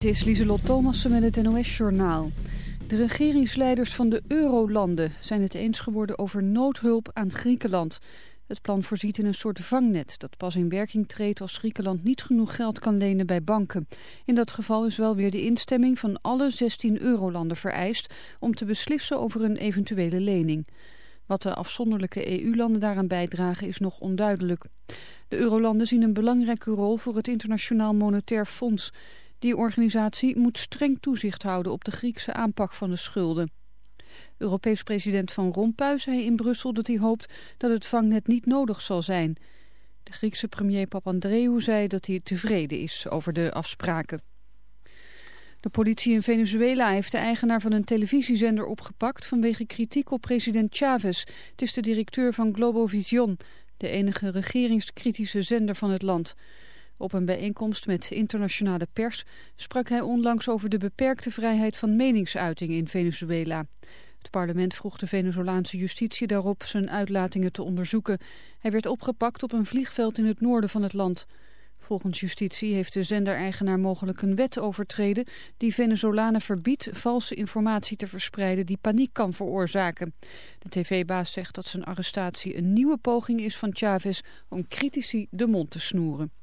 Het is Lieselot Thomassen met het NOS-journaal. De regeringsleiders van de eurolanden zijn het eens geworden over noodhulp aan Griekenland. Het plan voorziet in een soort vangnet dat pas in werking treedt als Griekenland niet genoeg geld kan lenen bij banken. In dat geval is wel weer de instemming van alle 16 eurolanden vereist om te beslissen over een eventuele lening. Wat de afzonderlijke EU-landen daaraan bijdragen is nog onduidelijk. De eurolanden zien een belangrijke rol voor het Internationaal Monetair Fonds... Die organisatie moet streng toezicht houden op de Griekse aanpak van de schulden. Europees president Van Rompuy zei in Brussel dat hij hoopt dat het vangnet niet nodig zal zijn. De Griekse premier Papandreou zei dat hij tevreden is over de afspraken. De politie in Venezuela heeft de eigenaar van een televisiezender opgepakt vanwege kritiek op president Chavez. Het is de directeur van Globovision, de enige regeringskritische zender van het land. Op een bijeenkomst met internationale pers sprak hij onlangs over de beperkte vrijheid van meningsuiting in Venezuela. Het parlement vroeg de Venezolaanse justitie daarop zijn uitlatingen te onderzoeken. Hij werd opgepakt op een vliegveld in het noorden van het land. Volgens justitie heeft de zendereigenaar mogelijk een wet overtreden die Venezolanen verbiedt valse informatie te verspreiden die paniek kan veroorzaken. De tv-baas zegt dat zijn arrestatie een nieuwe poging is van Chavez om critici de mond te snoeren.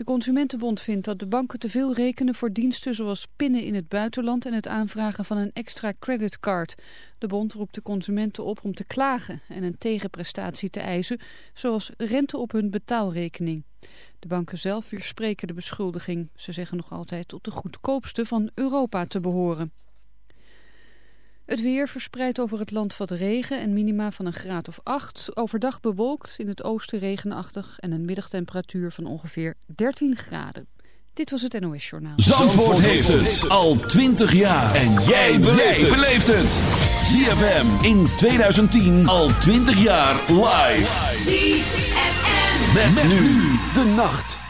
De Consumentenbond vindt dat de banken te veel rekenen voor diensten zoals pinnen in het buitenland en het aanvragen van een extra creditcard. De bond roept de consumenten op om te klagen en een tegenprestatie te eisen, zoals rente op hun betaalrekening. De banken zelf weerspreken de beschuldiging. Ze zeggen nog altijd tot de goedkoopste van Europa te behoren. Het weer verspreidt over het land wat regen en minima van een graad of 8. Overdag bewolkt, in het oosten regenachtig en een middagtemperatuur van ongeveer 13 graden. Dit was het NOS Journaal. Zandvoort, heeft het al 20 jaar. En jij beleeft het. ZFM in 2010 al 20 jaar live. ZFM. met nu de nacht.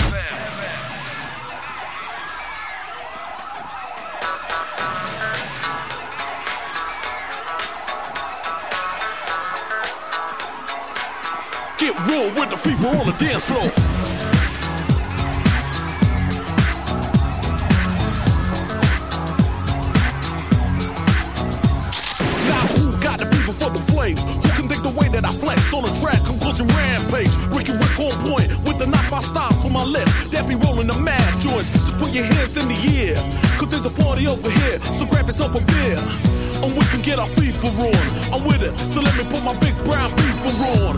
Fever on the dance floor. Now who got the fever for the flames? Who can think the way that I flex on a track? Conclusion rampage. Ricky Rick on point with the knife I style for my lip. That be rolling the mad joints. Just put your hands in the air. Cause there's a party over here. So grab yourself a beer and we can get our FIFA on. I'm with it, so let me put my big brown beaver on.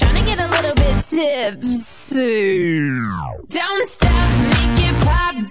little bit tipsy. Don't stop, make it pop.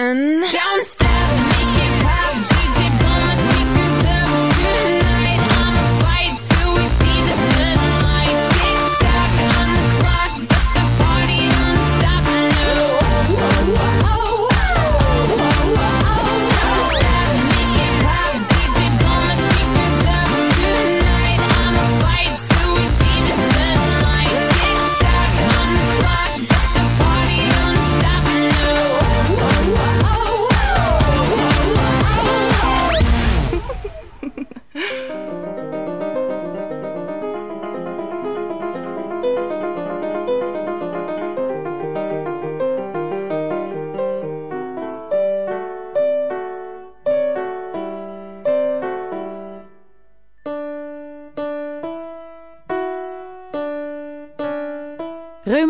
and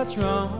what's wrong.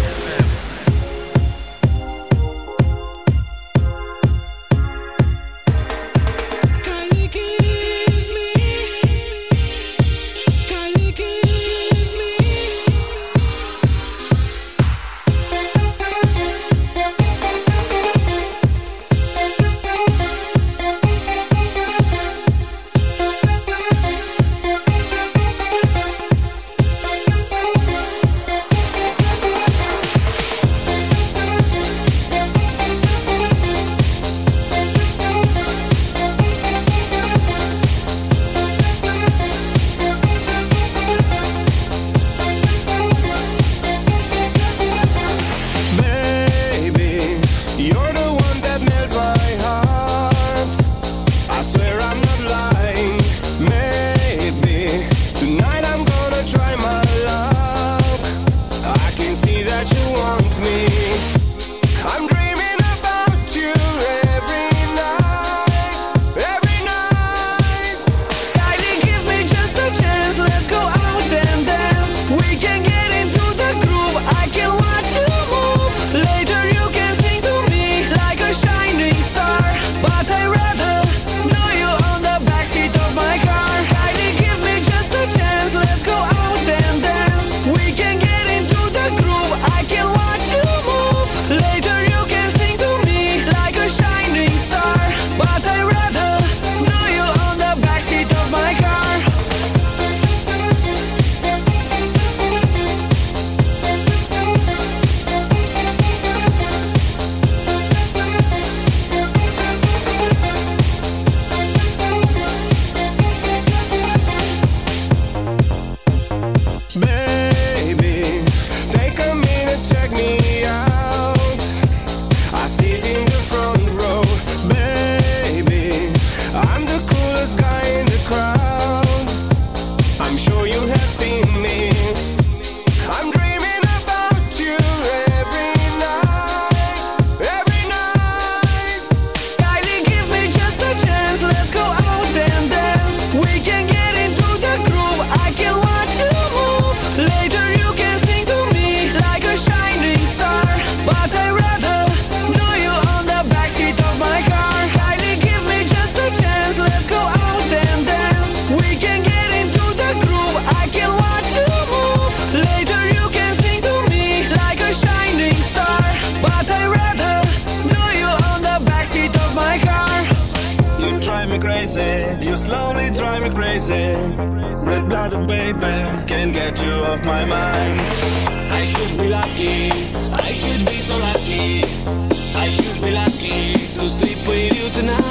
lucky. I should be so lucky. I should be lucky to sleep with you tonight.